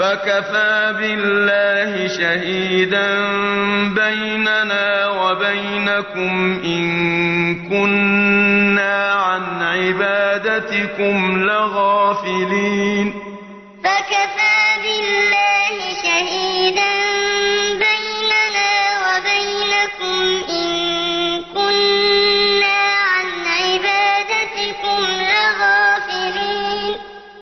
فكفى بالله شهيدا بيننا وبينكم إن كنا عن عبادتكم لغافلين. فكفى بالله